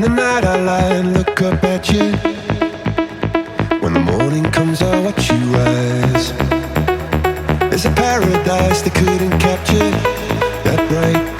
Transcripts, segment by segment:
In the night I lie and look up at you. When the morning comes, I watch you rise. There's a paradise they couldn't capture. That bright.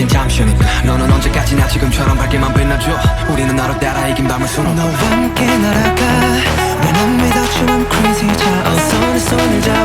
빈 잠시니 너는 언제까지나 지금처럼 밝게만 빛나줘. 우리는 하루 따라 이긴 밤을 수놓 너와 함께 날아가. When I'm without you I'm crazy 자 어서 내 손을 잡